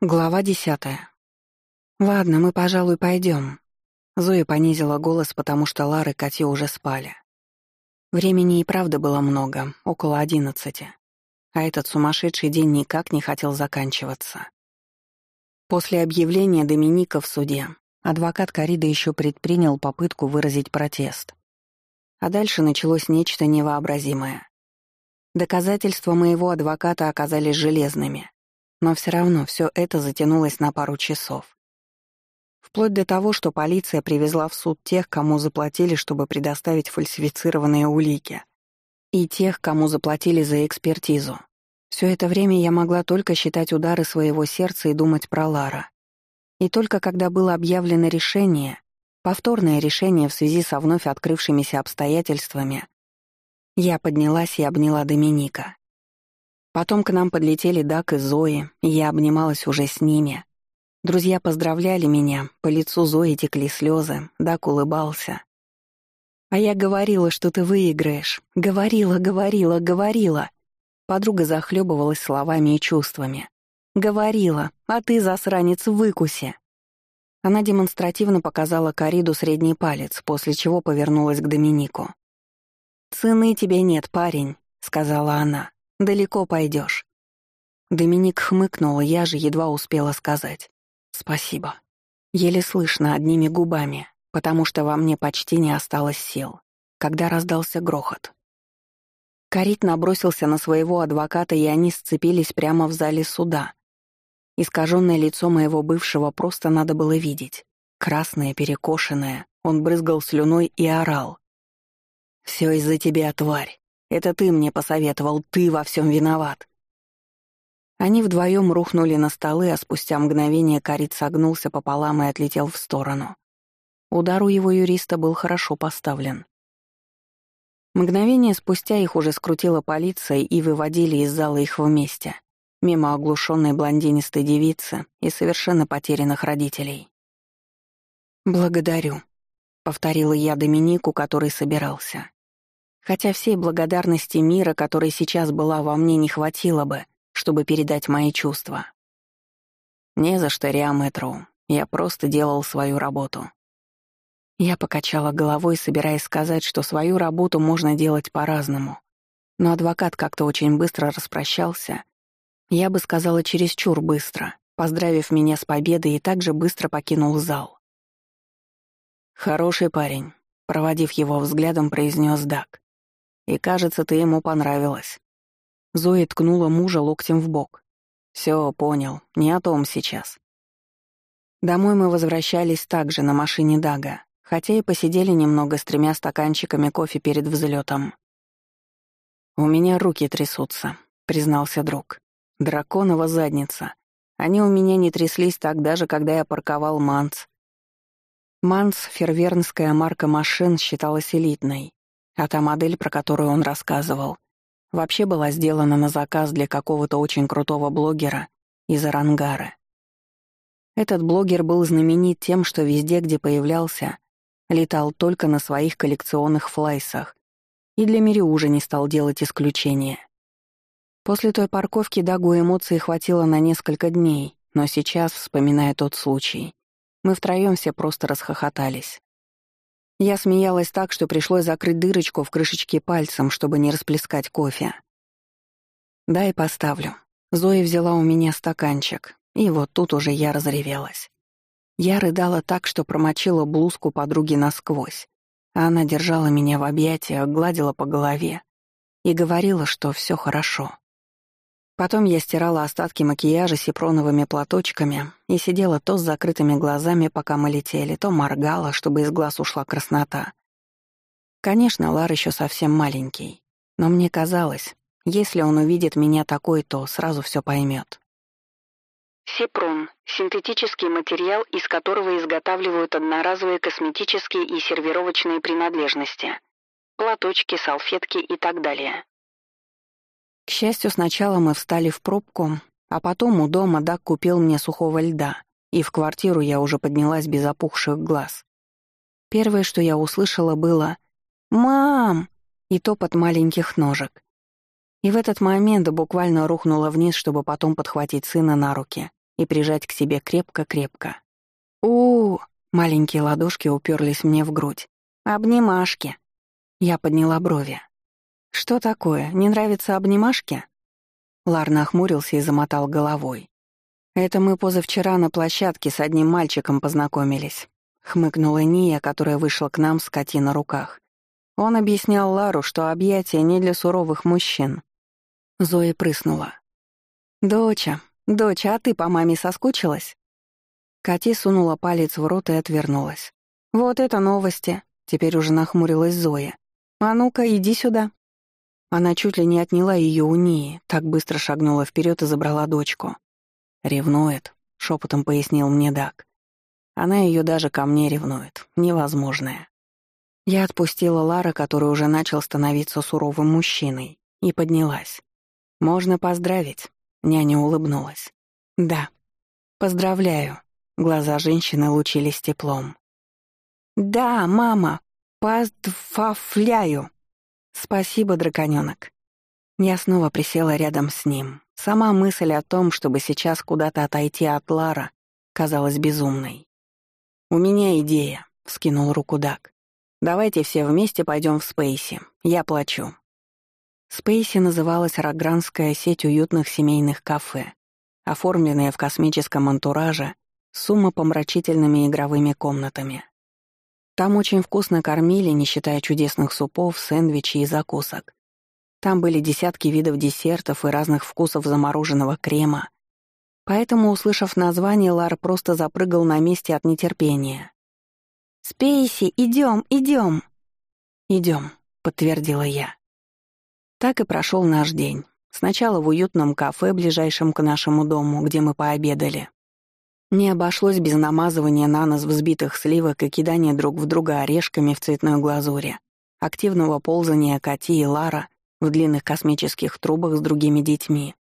Глава десятая. «Ладно, мы, пожалуй, пойдем. Зоя понизила голос, потому что Лара и Катя уже спали. Времени и правда было много, около одиннадцати. А этот сумасшедший день никак не хотел заканчиваться. После объявления Доминика в суде адвокат Карида еще предпринял попытку выразить протест. А дальше началось нечто невообразимое. Доказательства моего адвоката оказались железными — но все равно все это затянулось на пару часов. Вплоть до того, что полиция привезла в суд тех, кому заплатили, чтобы предоставить фальсифицированные улики, и тех, кому заплатили за экспертизу. Все это время я могла только считать удары своего сердца и думать про Лара. И только когда было объявлено решение, повторное решение в связи со вновь открывшимися обстоятельствами, я поднялась и обняла Доминика. Потом к нам подлетели Дак и Зои, и я обнималась уже с ними. Друзья поздравляли меня, по лицу Зои текли слезы, Дак улыбался. «А я говорила, что ты выиграешь. Говорила, говорила, говорила». Подруга захлебывалась словами и чувствами. «Говорила, а ты, засранец, выкуси!» Она демонстративно показала Кариду средний палец, после чего повернулась к Доминику. «Цены тебе нет, парень», — сказала она далеко пойдешь. Доминик хмыкнула, я же едва успела сказать. «Спасибо». Еле слышно одними губами, потому что во мне почти не осталось сил, когда раздался грохот. Карит набросился на своего адвоката, и они сцепились прямо в зале суда. Искаженное лицо моего бывшего просто надо было видеть. Красное, перекошенное, он брызгал слюной и орал. «Все из-за тебя, тварь! Это ты мне посоветовал, ты во всем виноват». Они вдвоем рухнули на столы, а спустя мгновение Карит согнулся пополам и отлетел в сторону. Удар у его юриста был хорошо поставлен. Мгновение спустя их уже скрутила полиция и выводили из зала их вместе, мимо оглушенной блондинистой девицы и совершенно потерянных родителей. «Благодарю», — повторила я Доминику, который собирался. Хотя всей благодарности мира, которой сейчас была во мне, не хватило бы, чтобы передать мои чувства. Не за что, Риаметру. Я просто делал свою работу. Я покачала головой, собираясь сказать, что свою работу можно делать по-разному. Но адвокат как-то очень быстро распрощался. Я бы сказала, чересчур быстро, поздравив меня с победой и также быстро покинул зал. «Хороший парень», — проводив его взглядом, произнес Дак. И кажется, ты ему понравилась». Зоя ткнула мужа локтем в бок. «Все, понял. Не о том сейчас». Домой мы возвращались также на машине Дага, хотя и посидели немного с тремя стаканчиками кофе перед взлетом. «У меня руки трясутся», — признался друг. «Драконова задница. Они у меня не тряслись так даже, когда я парковал Манс». Манс, фервернская марка машин, считалась элитной. А та модель, про которую он рассказывал, вообще была сделана на заказ для какого-то очень крутого блогера из Арангара. Этот блогер был знаменит тем, что везде, где появлялся, летал только на своих коллекционных флайсах и для Мири уже не стал делать исключения. После той парковки Дагу эмоций хватило на несколько дней, но сейчас, вспоминая тот случай, мы втроём все просто расхохотались. Я смеялась так, что пришлось закрыть дырочку в крышечке пальцем, чтобы не расплескать кофе. «Дай поставлю». Зоя взяла у меня стаканчик, и вот тут уже я разревелась. Я рыдала так, что промочила блузку подруги насквозь. Она держала меня в объятиях, гладила по голове и говорила, что все хорошо. Потом я стирала остатки макияжа сепроновыми платочками и сидела то с закрытыми глазами, пока мы летели, то моргала, чтобы из глаз ушла краснота. Конечно, Лар еще совсем маленький, но мне казалось, если он увидит меня такой, то сразу все поймет. Сепрон — синтетический материал, из которого изготавливают одноразовые косметические и сервировочные принадлежности, платочки, салфетки и так далее. К счастью, сначала мы встали в пробку, а потом у дома Дак купил мне сухого льда, и в квартиру я уже поднялась без опухших глаз. Первое, что я услышала, было «Мам!» и топот маленьких ножек. И в этот момент буквально рухнула вниз, чтобы потом подхватить сына на руки и прижать к себе крепко-крепко. у Маленькие ладошки уперлись мне в грудь. «Обнимашки!» Я подняла брови. «Что такое? Не нравятся обнимашки?» Лар нахмурился и замотал головой. «Это мы позавчера на площадке с одним мальчиком познакомились», — хмыкнула Ния, которая вышла к нам с коти на руках. Он объяснял Лару, что объятия не для суровых мужчин. Зоя прыснула. «Доча, доча, а ты по маме соскучилась?» Кати сунула палец в рот и отвернулась. «Вот это новости!» — теперь уже нахмурилась Зоя. «А ну-ка, иди сюда!» Она чуть ли не отняла ее у Нии, так быстро шагнула вперед и забрала дочку. «Ревнует», — шепотом пояснил мне Дак. «Она ее даже ко мне ревнует. Невозможное». Я отпустила Лара, который уже начал становиться суровым мужчиной, и поднялась. «Можно поздравить?» — няня улыбнулась. «Да». «Поздравляю». Глаза женщины лучились теплом. «Да, мама, поздфафляю!» «Спасибо, драконёнок». Я снова присела рядом с ним. Сама мысль о том, чтобы сейчас куда-то отойти от Лара, казалась безумной. «У меня идея», — вскинул руку Дак. «Давайте все вместе пойдем в Спейси. Я плачу». Спейси называлась Рогранская сеть уютных семейных кафе, оформленная в космическом антураже с умопомрачительными игровыми комнатами. Там очень вкусно кормили, не считая чудесных супов, сэндвичей и закусок. Там были десятки видов десертов и разных вкусов замороженного крема. Поэтому, услышав название, Лар просто запрыгал на месте от нетерпения. «Спейси, идем, идем!» «Идем», — подтвердила я. Так и прошел наш день. Сначала в уютном кафе, ближайшем к нашему дому, где мы пообедали. Не обошлось без намазывания на нос взбитых сливок и кидания друг в друга орешками в цветной глазури, активного ползания Кати и Лара в длинных космических трубах с другими детьми.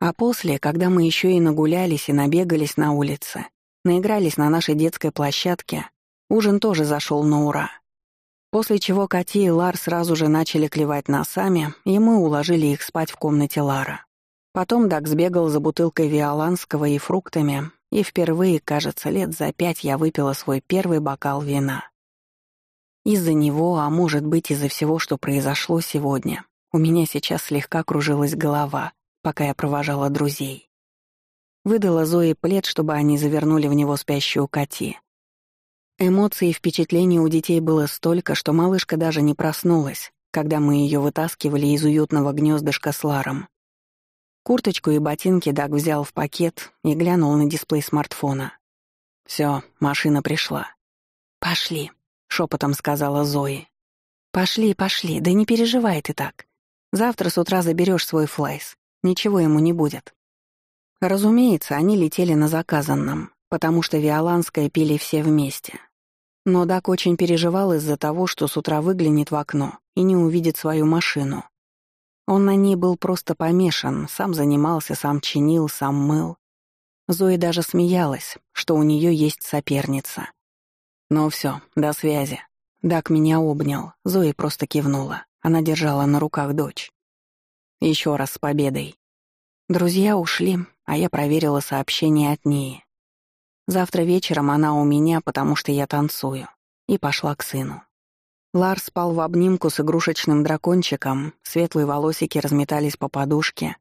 А после, когда мы еще и нагулялись и набегались на улице, наигрались на нашей детской площадке, ужин тоже зашел на ура. После чего Кати и Лар сразу же начали клевать носами, и мы уложили их спать в комнате Лара. Потом Дак сбегал за бутылкой виоланского и фруктами, и впервые, кажется, лет за пять я выпила свой первый бокал вина. Из-за него, а может быть из-за всего, что произошло сегодня, у меня сейчас слегка кружилась голова, пока я провожала друзей. Выдала Зои плед, чтобы они завернули в него спящую коти. Эмоций и впечатлений у детей было столько, что малышка даже не проснулась, когда мы ее вытаскивали из уютного гнездышка с Ларом. Курточку и ботинки Даг взял в пакет и глянул на дисплей смартфона. «Всё, машина пришла». «Пошли», — шепотом сказала Зои. «Пошли, пошли, да не переживай ты так. Завтра с утра заберешь свой флайс. Ничего ему не будет». Разумеется, они летели на заказанном, потому что Виоланское пили все вместе. Но Даг очень переживал из-за того, что с утра выглянет в окно и не увидит свою машину. Он на ней был просто помешан, сам занимался, сам чинил, сам мыл. Зои даже смеялась, что у нее есть соперница. «Ну все, до связи». Дак меня обнял, Зои просто кивнула. Она держала на руках дочь. Еще раз с победой. Друзья ушли, а я проверила сообщение от Нии. Завтра вечером она у меня, потому что я танцую. И пошла к сыну. Лар спал в обнимку с игрушечным дракончиком, светлые волосики разметались по подушке.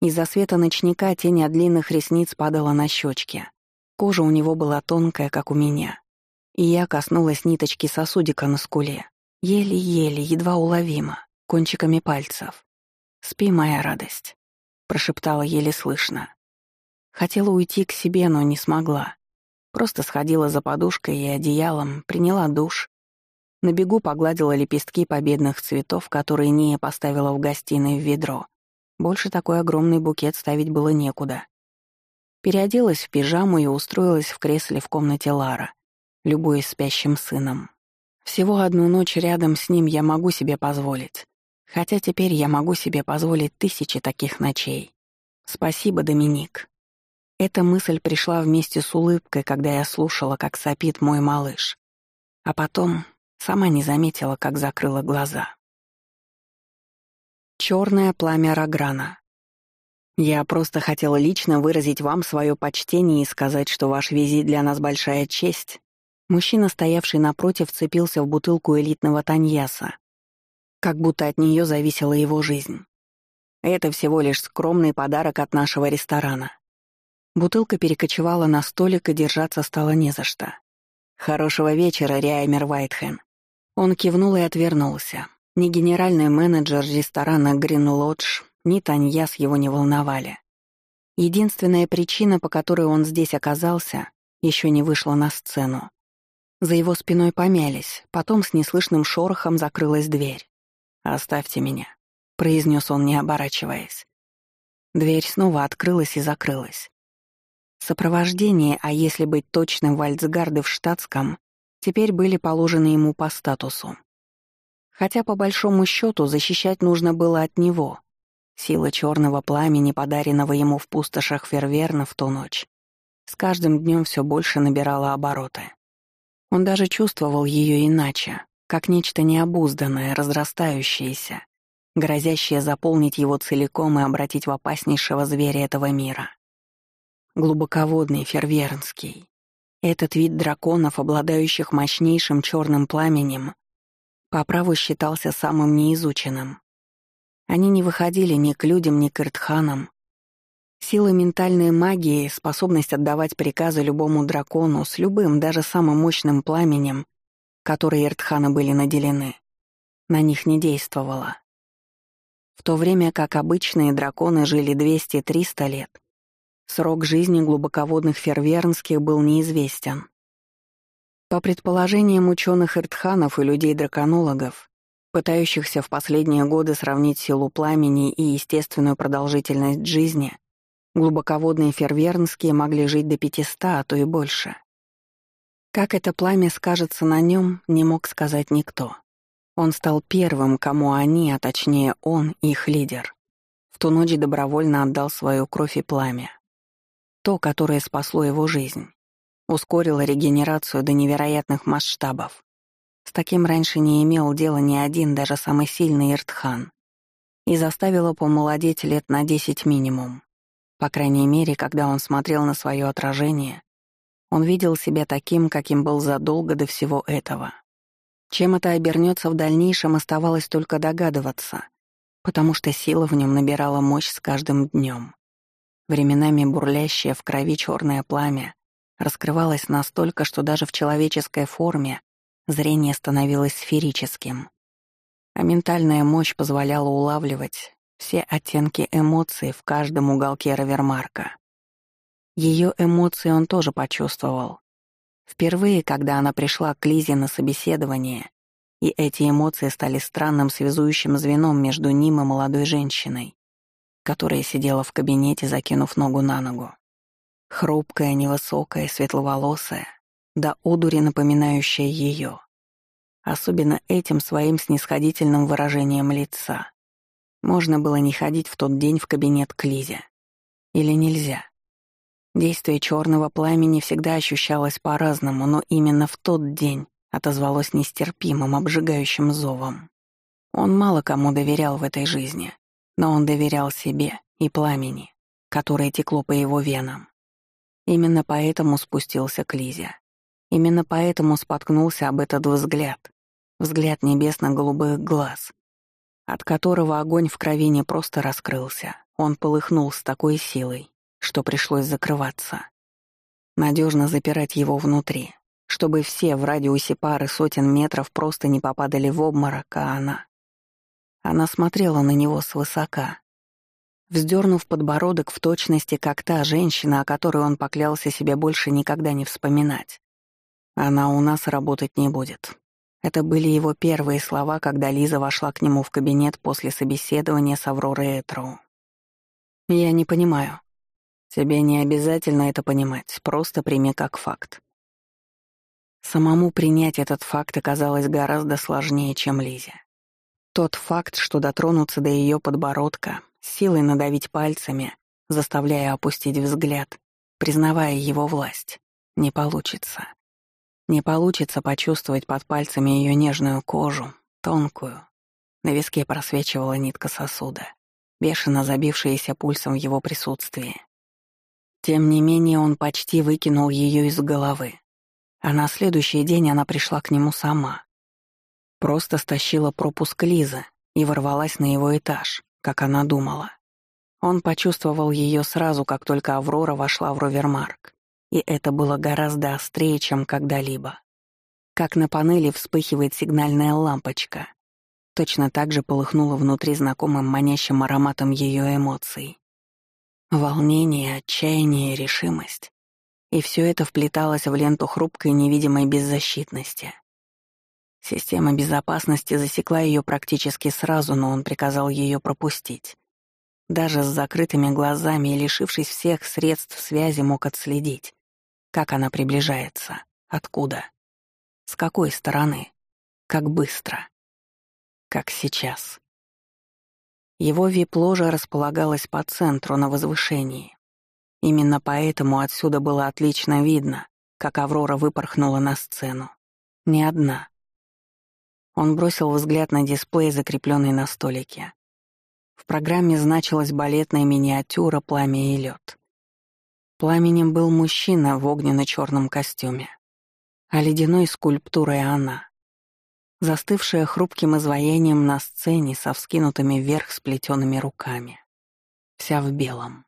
Из-за света ночника тень от длинных ресниц падала на щечки. Кожа у него была тонкая, как у меня. И я коснулась ниточки сосудика на скуле. Еле-еле, едва уловимо, кончиками пальцев. «Спи, моя радость», — прошептала еле слышно. Хотела уйти к себе, но не смогла. Просто сходила за подушкой и одеялом, приняла душ, на бегу погладила лепестки победных цветов, которые Ния поставила в гостиной в ведро. Больше такой огромный букет ставить было некуда. Переоделась в пижаму и устроилась в кресле в комнате Лара, любуясь спящим сыном. Всего одну ночь рядом с ним я могу себе позволить. Хотя теперь я могу себе позволить тысячи таких ночей. Спасибо, Доминик. Эта мысль пришла вместе с улыбкой, когда я слушала, как сопит мой малыш. А потом Сама не заметила, как закрыла глаза. Чёрное пламя Раграна. Я просто хотела лично выразить вам своё почтение и сказать, что ваш визит для нас большая честь. Мужчина, стоявший напротив, вцепился в бутылку элитного таньяса, как будто от неё зависела его жизнь. Это всего лишь скромный подарок от нашего ресторана. Бутылка перекочевала на столик и держаться стало не за что. Хорошего вечера, Риаймер Вайтхэм. Он кивнул и отвернулся. Ни генеральный менеджер ресторана «Гринлодж», ни Таньяс его не волновали. Единственная причина, по которой он здесь оказался, еще не вышла на сцену. За его спиной помялись, потом с неслышным шорохом закрылась дверь. «Оставьте меня», — произнес он, не оборачиваясь. Дверь снова открылась и закрылась. Сопровождение, а если быть точным, Вальцгарды в штатском, теперь были положены ему по статусу. Хотя, по большому счету, защищать нужно было от него. Сила черного пламени, подаренного ему в пустошах Ферверна в ту ночь, с каждым днем все больше набирала обороты. Он даже чувствовал ее иначе, как нечто необузданное, разрастающееся, грозящее заполнить его целиком и обратить в опаснейшего зверя этого мира. Глубоководный, фервернский, этот вид драконов, обладающих мощнейшим черным пламенем, по праву считался самым неизученным. Они не выходили ни к людям, ни к Иртханам. Сила ментальной магии, способность отдавать приказы любому дракону с любым, даже самым мощным пламенем, которые Иртханы были наделены, на них не действовала. В то время как обычные драконы жили 200-300 лет, Срок жизни глубоководных фервернских был неизвестен. По предположениям ученых-иртханов и людей-драконологов, пытающихся в последние годы сравнить силу пламени и естественную продолжительность жизни, глубоководные фервернские могли жить до 500, а то и больше. Как это пламя скажется на нем, не мог сказать никто. Он стал первым, кому они, а точнее он, их лидер. В ту ночь добровольно отдал свою кровь и пламя то, которое спасло его жизнь, ускорило регенерацию до невероятных масштабов. С таким раньше не имел дела ни один, даже самый сильный Иртхан. И заставило помолодеть лет на десять минимум. По крайней мере, когда он смотрел на свое отражение, он видел себя таким, каким был задолго до всего этого. Чем это обернется в дальнейшем, оставалось только догадываться, потому что сила в нем набирала мощь с каждым днем временами бурлящее в крови черное пламя, раскрывалось настолько, что даже в человеческой форме зрение становилось сферическим. А ментальная мощь позволяла улавливать все оттенки эмоций в каждом уголке Равермарка. Ее эмоции он тоже почувствовал. Впервые, когда она пришла к Лизе на собеседование, и эти эмоции стали странным связующим звеном между ним и молодой женщиной которая сидела в кабинете, закинув ногу на ногу. Хрупкая, невысокая, светловолосая, до одури напоминающая ее. Особенно этим своим снисходительным выражением лица. Можно было не ходить в тот день в кабинет к Лизе. Или нельзя. Действие черного пламени всегда ощущалось по-разному, но именно в тот день отозвалось нестерпимым, обжигающим зовом. Он мало кому доверял в этой жизни но он доверял себе и пламени, которое текло по его венам. Именно поэтому спустился к Лизе. Именно поэтому споткнулся об этот взгляд, взгляд небесно-голубых глаз, от которого огонь в крови не просто раскрылся, он полыхнул с такой силой, что пришлось закрываться. Надежно запирать его внутри, чтобы все в радиусе пары сотен метров просто не попадали в обморок, а она она смотрела на него свысока. Вздернув подбородок в точности, как та женщина, о которой он поклялся себе больше никогда не вспоминать. «Она у нас работать не будет». Это были его первые слова, когда Лиза вошла к нему в кабинет после собеседования с Авророй Этроу. «Я не понимаю». «Тебе не обязательно это понимать, просто прими как факт». Самому принять этот факт оказалось гораздо сложнее, чем Лизе. Тот факт, что дотронуться до ее подбородка, силой надавить пальцами, заставляя опустить взгляд, признавая его власть, не получится. Не получится почувствовать под пальцами ее нежную кожу, тонкую. На виске просвечивала нитка сосуда, бешено забившаяся пульсом в его присутствии. Тем не менее, он почти выкинул ее из головы. А на следующий день она пришла к нему сама, Просто стащила пропуск Лизы и ворвалась на его этаж, как она думала. Он почувствовал ее сразу, как только Аврора вошла в Ровермарк. И это было гораздо острее, чем когда-либо. Как на панели вспыхивает сигнальная лампочка. Точно так же полыхнула внутри знакомым манящим ароматом ее эмоций. Волнение, отчаяние, решимость. И все это вплеталось в ленту хрупкой невидимой беззащитности. Система безопасности засекла ее практически сразу, но он приказал ее пропустить. Даже с закрытыми глазами и лишившись всех средств связи мог отследить, как она приближается, откуда, с какой стороны, как быстро, как сейчас. Его вип-ложа располагалась по центру на возвышении. Именно поэтому отсюда было отлично видно, как Аврора выпорхнула на сцену. Не одна, он бросил взгляд на дисплей, закрепленный на столике. В программе значилась балетная миниатюра «Пламя и лед». Пламенем был мужчина в огненно-черном костюме, а ледяной скульптурой она, застывшая хрупким изваянием на сцене со вскинутыми вверх сплетенными руками, вся в белом.